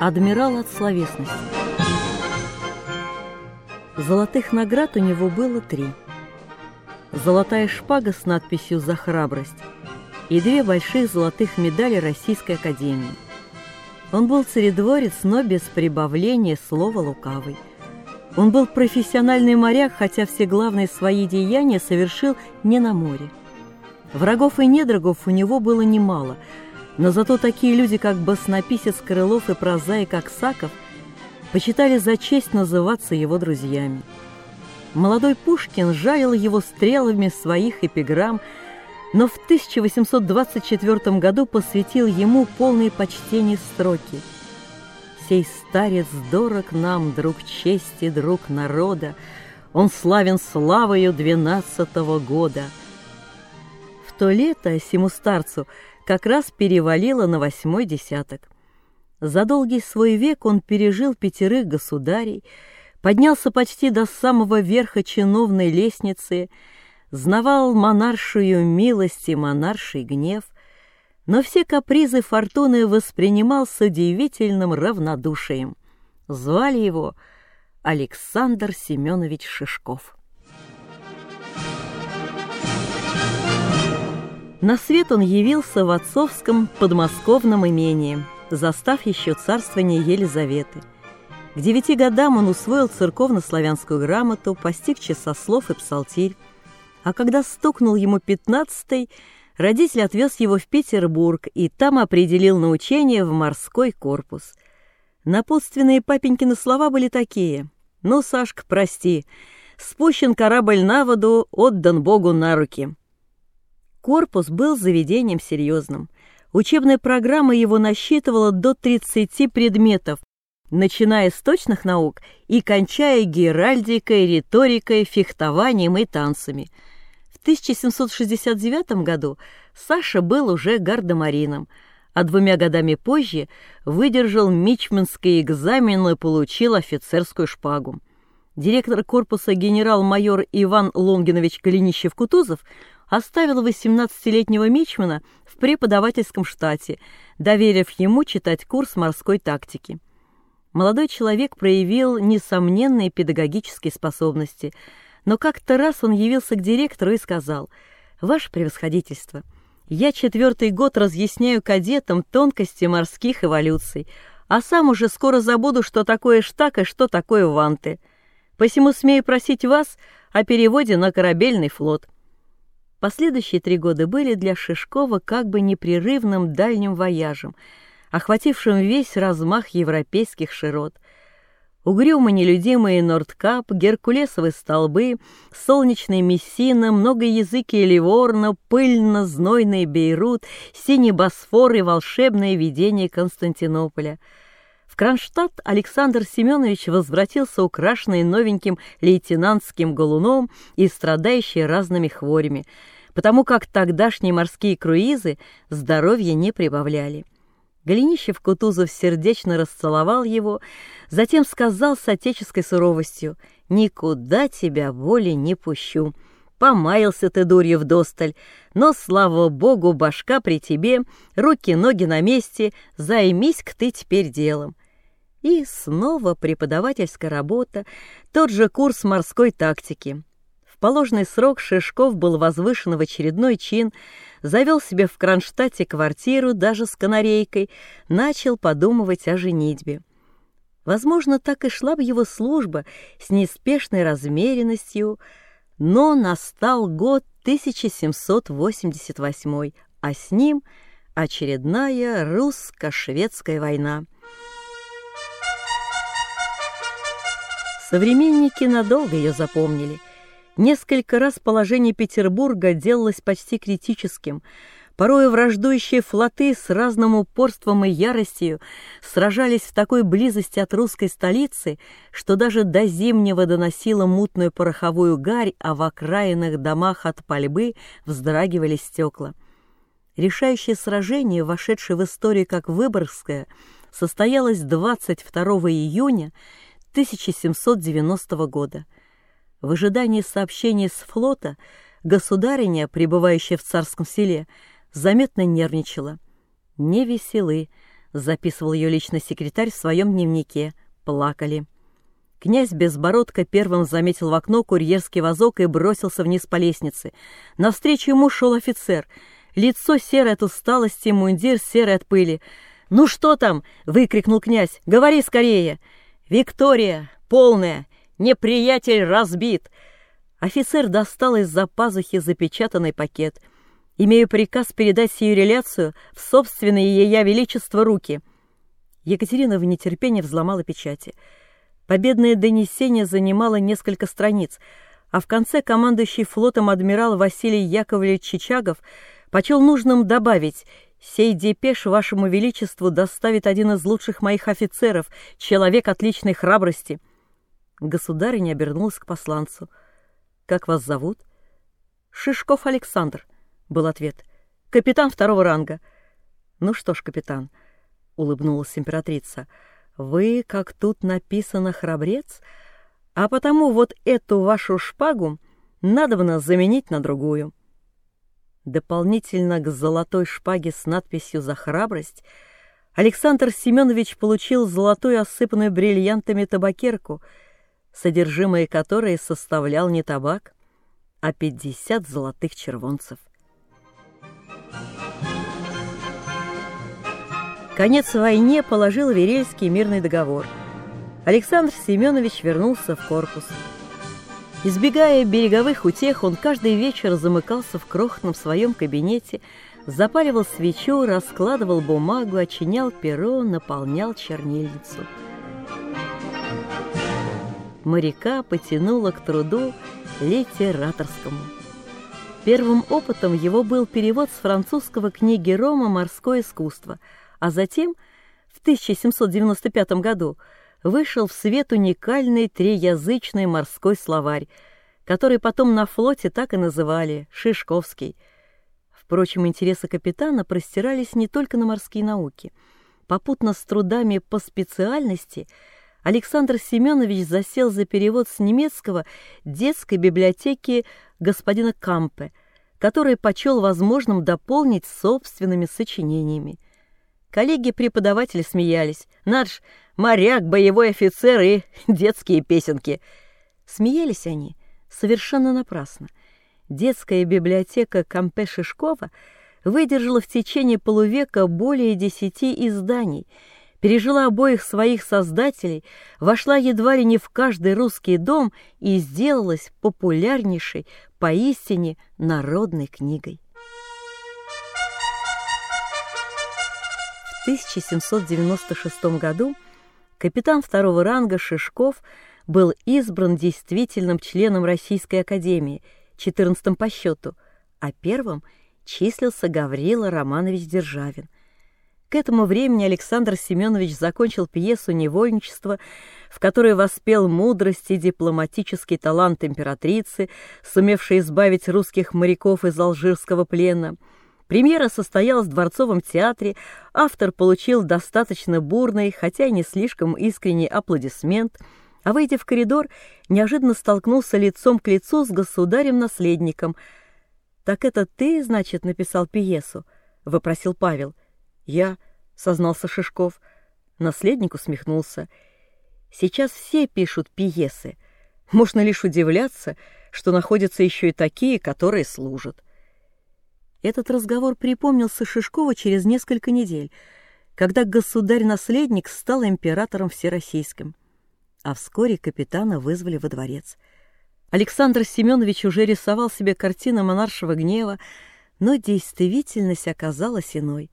Адмирал от словесности. Золотых наград у него было три. Золотая шпага с надписью «За храбрость» и две больших золотых медали Российской Академии. Он был царедворец, но без прибавления слова лукавый. Он был профессиональный моряк, хотя все главные свои деяния совершил не на море. Врагов и недругов у него было немало, но зато такие люди, как баснописец Крылов и прозаик Аксаков, почитали за честь называться его друзьями. Молодой Пушкин жалил его стрелами своих эпиграмм, но в 1824 году посвятил ему полные почтения строки – Сей старец дорог нам, друг чести, друг народа, Он славен славою двенадцатого года. В то лето сему старцу как раз перевалило на восьмой десяток. За долгий свой век он пережил пятерых государей, поднялся почти до самого верха чиновной лестницы, знавал монаршую милость и монарший гнев — но все капризы фортуны воспринимал с удивительным равнодушием. Звали его Александр Семенович Шишков. На свет он явился в отцовском подмосковном имении, застав еще царствование Елизаветы. К девяти годам он усвоил церковно-славянскую грамоту, постиг часослов и псалтирь, а когда стукнул ему пятнадцатый, Родитель отвез его в Петербург и там определил на учение в морской корпус. Напутственные папенькины слова были такие. «Ну, Сашка, прости, спущен корабль на воду, отдан Богу на руки». Корпус был заведением серьезным. Учебная программа его насчитывала до 30 предметов, начиная с точных наук и кончая геральдикой, риторикой, фехтованием и танцами – в 1769 году Саша был уже гардемарином, а двумя годами позже выдержал мичманский экзамен и получил офицерскую шпагу. Директор корпуса генерал-майор Иван Лонгинович Голенищев-Кутузов оставил 18-летнего мичмана в преподавательском штате, доверив ему читать курс морской тактики. Молодой человек проявил несомненные педагогические способности – но как-то раз он явился к директору и сказал, «Ваше превосходительство, я четвертый год разъясняю кадетам тонкости морских эволюций, а сам уже скоро забуду, что такое штак и что такое ванты. Посему смею просить вас о переводе на корабельный флот». Последующие три года были для Шишкова как бы непрерывным дальним вояжем, охватившим весь размах европейских широт – Угрюмо нелюдимые Нордкап, Геркулесовые столбы, солнечный Мессина, многоязыкие Ливорно, пыльно-знойный Бейрут, синий Босфор и волшебное видение Константинополя. Кронштадт Александр Семенович возвратился украшенный новеньким лейтенантским галуном и страдающий разными хворями, потому как тогдашние морские круизы здоровья не прибавляли. Голенищев-Кутузов сердечно расцеловал его, затем сказал с отеческой суровостью, «Никуда тебя более не пущу. Помаялся ты, дурью вдосталь, но, слава богу, башка при тебе, руки-ноги на месте, займись-ка ты теперь делом». И снова преподавательская работа, тот же курс морской тактики. В положенный срок Шишков был возвышен в очередной чин, завел себе в Кронштадте квартиру даже с канарейкой, начал подумывать о женитьбе. Возможно, так и шла бы его служба с неспешной размеренностью, но настал год 1788, а с ним очередная русско-шведская война. Современники надолго ее запомнили – Несколько раз положение Петербурга делалось почти критическим. Порой враждующие флоты с разным упорством и яростью сражались в такой близости от русской столицы, что даже до зимнего доносило мутную пороховую гарь, а в окраинных домах от пальбы вздрагивали стекла. Решающее сражение, вошедшее в историю как Выборгское, состоялось 22 июня 1790 года. В ожидании сообщений с флота государиня, пребывающая в царском селе, заметно нервничала. Не веселы, записывал ее личный секретарь в своем дневнике. Плакали. Князь Безбородко первым заметил в окно курьерский вазок и бросился вниз по лестнице. Навстречу ему шел офицер. Лицо серое от усталости, мундир серый от пыли. «Ну что там?» — выкрикнул князь. «Говори скорее!» «Виктория! Полная! Неприятель разбит!» Офицер достал из-за пазухи запечатанный пакет. «Имею приказ передать сию реляцию в собственные Ея Величество руки». Екатерина в нетерпении взломала печати. Победное донесение занимало несколько страниц, а в конце командующий флотом адмирал Василий Яковлевич Чичагов почел нужным добавить «Сей депеш вашему величеству доставит один из лучших моих офицеров, человек отличной храбрости». Государыня обернулась к посланцу. «Как вас зовут?» «Шишков Александр», — был ответ. «Капитан второго ранга». «Ну что ж, капитан», — улыбнулась императрица, — вы, как тут написано, храбрец, а потому вот эту вашу шпагу надо нас заменить на другую. Дополнительно к золотой шпаге с надписью «За храбрость» Александр Семенович получил золотую осыпанную бриллиантами табакерку, содержимое которой составлял не табак, а пятьдесят золотых червонцев. Конец войне положил Верельский мирный договор. Александр Семенович вернулся в корпус. Избегая береговых утех, он каждый вечер замыкался в крохотном своем кабинете, запаливал свечу, раскладывал бумагу, очинял перо, наполнял чернильницу. Моряка потянуло к труду литераторскому. Первым опытом его был перевод с французского книги Рома «Морское искусство», а затем, в 1795 году, вышел в свет уникальный триязычный морской словарь, который потом на флоте так и называли «Шишковский». Впрочем, интересы капитана простирались не только на морские науки. Попутно с трудами по специальности Александр Семенович засел за перевод с немецкого детской библиотеки господина Кампе, который почел возможным дополнить собственными сочинениями. Коллеги-преподаватели смеялись. Наш моряк, боевой офицер и детские песенки. Смеялись они совершенно напрасно. Детская библиотека Кампе Шишкова выдержала в течение полувека более десяти изданий, пережила обоих своих создателей, вошла едва ли не в каждый русский дом и сделалась популярнейшей, поистине народной книгой. 1796 году капитан второго ранга Шишков был избран действительным членом Российской Академии, 14 по счету, а первым числился Гаврила Романович Державин. К этому времени Александр Семенович закончил пьесу «Невольничество», в которой воспел мудрость и дипломатический талант императрицы, сумевшей избавить русских моряков из алжирского плена – Премьера состоялась в Дворцовом театре, автор получил достаточно бурный, хотя и не слишком искренний аплодисмент, а, выйдя в коридор, неожиданно столкнулся лицом к лицу с государем-наследником. «Так это ты, значит, написал пьесу?» — вопросил Павел. «Я», — сознался Шишков. Наследник усмехнулся. «Сейчас все пишут пьесы. Можно лишь удивляться, что находятся еще и такие, которые служат». Этот разговор припомнился Шишкову через несколько недель, когда государь-наследник стал императором всероссийским. А вскоре капитана вызвали во дворец. Александр Семенович уже рисовал себе картину монаршего гнева, но действительность оказалась иной.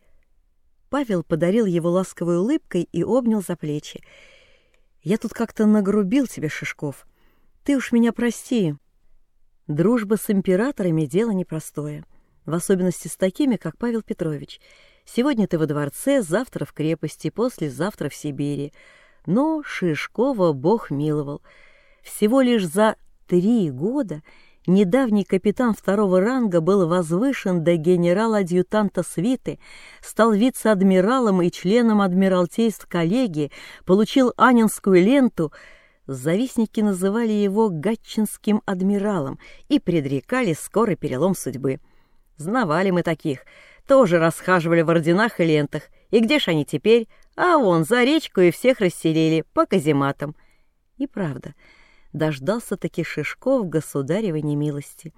Павел подарил его ласковой улыбкой и обнял за плечи. «Я тут как-то нагрубил тебе, Шишков. Ты уж меня прости. Дружба с императорами — дело непростое» в особенности с такими, как Павел Петрович. Сегодня ты во дворце, завтра в крепости, послезавтра в Сибири. Но Шишкова Бог миловал. Всего лишь за три года недавний капитан второго ранга был возвышен до генерала-адъютанта свиты, стал вице-адмиралом и членом адмиралтейств коллегии, получил Анинскую ленту — Завистники называли его Гатчинским адмиралом и предрекали скорый перелом судьбы. Знавали мы таких. тоже расхаживали в орденах и лентах. И где ж они теперь? А вон, за речку и всех расселили, по казематам. И правда, дождался-таки Шишков государевой немилости.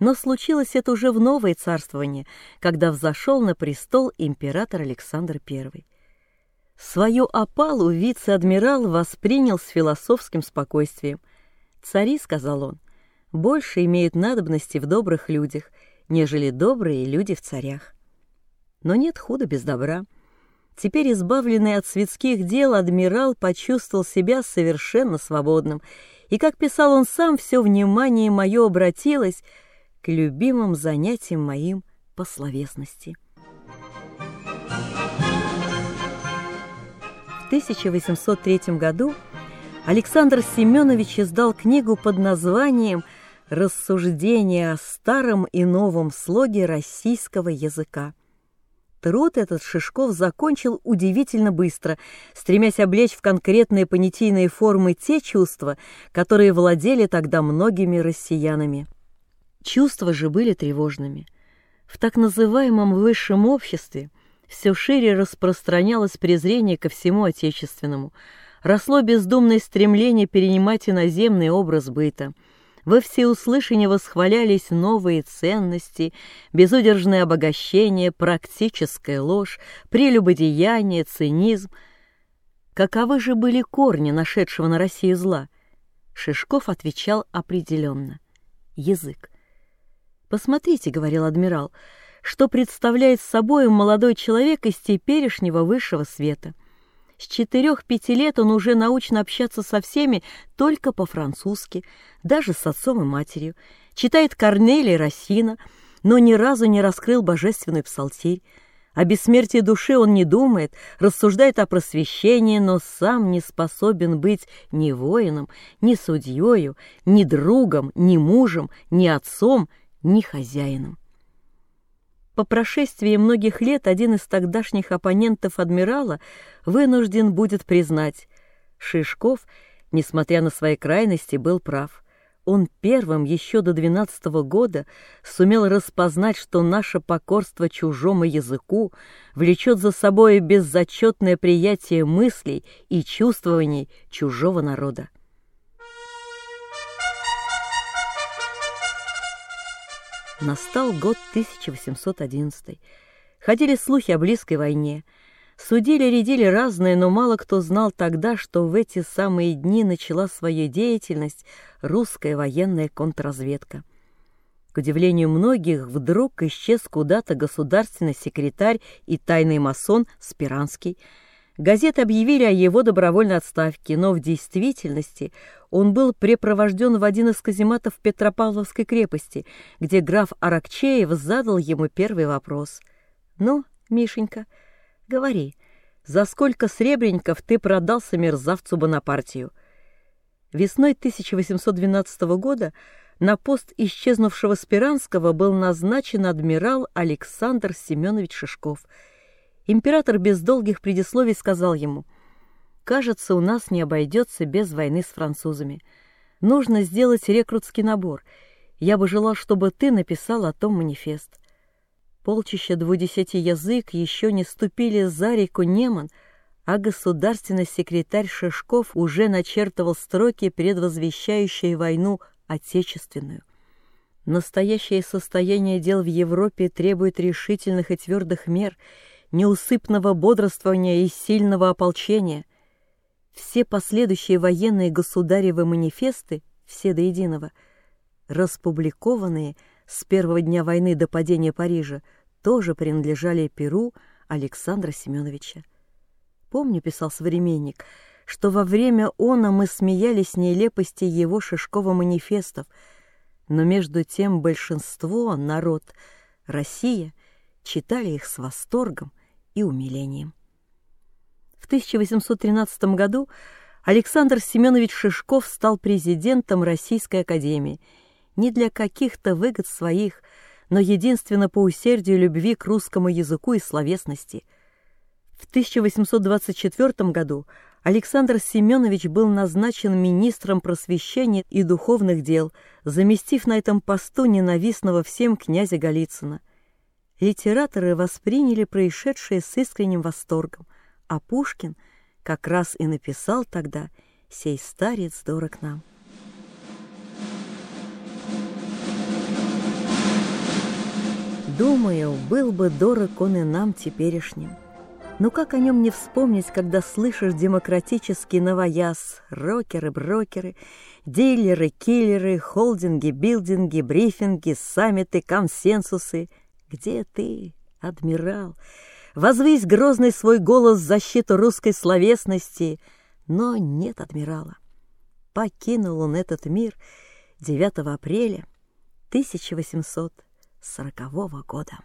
Но случилось это уже в новое царствование, когда взошел на престол император Александр I. Свою опалу вице-адмирал воспринял с философским спокойствием. «Цари», — сказал он, — «больше имеют надобности в добрых людях, нежели добрые люди в царях». Но нет худа без добра. Теперь, избавленный от светских дел, адмирал почувствовал себя совершенно свободным, и, как писал он сам, все внимание мое обратилось к любимым занятиям моим по словесности. В 1803 году Александр Семенович издал книгу под названием «Рассуждения о старом и новом слоге российского языка». Труд этот Шишков закончил удивительно быстро, стремясь облечь в конкретные понятийные формы те чувства, которые владели тогда многими россиянами. Чувства же были тревожными. В так называемом высшем обществе все шире распространялось презрение ко всему отечественному, росло бездумное стремление перенимать иноземный образ быта – во всеуслышание восхвалялись новые ценности, безудержное обогащение, практическая ложь, прелюбодеяние, цинизм. Каковы же были корни нашедшего на Россию зла? Шишков отвечал определенно. Язык. «Посмотрите», — говорил адмирал, — «что представляет собой молодой человек из теперешнего высшего света». С четырех-пяти лет он уже научно общаться со всеми только по-французски, даже с отцом и матерью, читает Корнелия и Рассина, но ни разу не раскрыл божественный псалтирь. О бессмертии души он не думает, рассуждает о просвещении, но сам не способен быть ни воином, ни судьею, ни другом, ни мужем, ни отцом, ни хозяином. По прошествии многих лет один из тогдашних оппонентов адмирала вынужден будет признать, Шишков, несмотря на свои крайности, был прав. Он первым еще до двенадцатого года сумел распознать, что наше покорство чужому языку влечет за собой беззачетное приятие мыслей и чувствований чужого народа. Настал год 1811. Ходили слухи о близкой войне. Судили-рядили разные, но мало кто знал тогда, что в эти самые дни начала свою деятельность русская военная контрразведка. К удивлению многих, вдруг исчез куда-то государственный секретарь и тайный масон Спиранский – Газеты объявили о его добровольной отставке, но в действительности он был препровожден в один из казематов Петропавловской крепости, где граф Аракчеев задал ему первый вопрос. «Ну, Мишенька, говори, за сколько сребреников ты продался мерзавцу Бонапартию?» Весной 1812 года на пост исчезнувшего Спиранского был назначен адмирал Александр Семенович Шишков – Император без долгих предисловий сказал ему, «Кажется, у нас не обойдется без войны с французами. Нужно сделать рекрутский набор. Я бы желал, чтобы ты написал о том манифест». Полчища двудесяти язык еще не ступили за реку Неман, а государственный секретарь Шишков уже начертывал строки, предвозвещающие войну отечественную. Настоящее состояние дел в Европе требует решительных и твердых мер — неусыпного бодрствования и сильного ополчения. Все последующие военные государевы манифесты, все до единого, распубликованные с первого дня войны до падения Парижа, тоже принадлежали Перу Александра Семеновича. Помню, писал современник, что во время она мы смеялись нелепости его Шишкова манифестов, но между тем большинство, народ, Россия, читали их с восторгом и умилением. В 1813 году Александр Семенович Шишков стал президентом Российской академии не для каких-то выгод своих, но единственно по усердию любви к русскому языку и словесности. В 1824 году Александр Семенович был назначен министром просвещения и духовных дел, заместив на этом посту ненавистного всем князя Голицына. Литераторы восприняли происшедшее с искренним восторгом, а Пушкин как раз и написал тогда «Сей старец дорог нам». Думаю, был бы дорог он и нам теперешним. Но как о нем не вспомнить, когда слышишь демократический новояз, рокеры, брокеры, дилеры, киллеры, холдинги, билдинги, брифинги, саммиты, консенсусы. Где ты, адмирал? Возвись грозный свой голос в защиту русской словесности. Но нет адмирала. Покинул он этот мир 9 апреля 1840 года.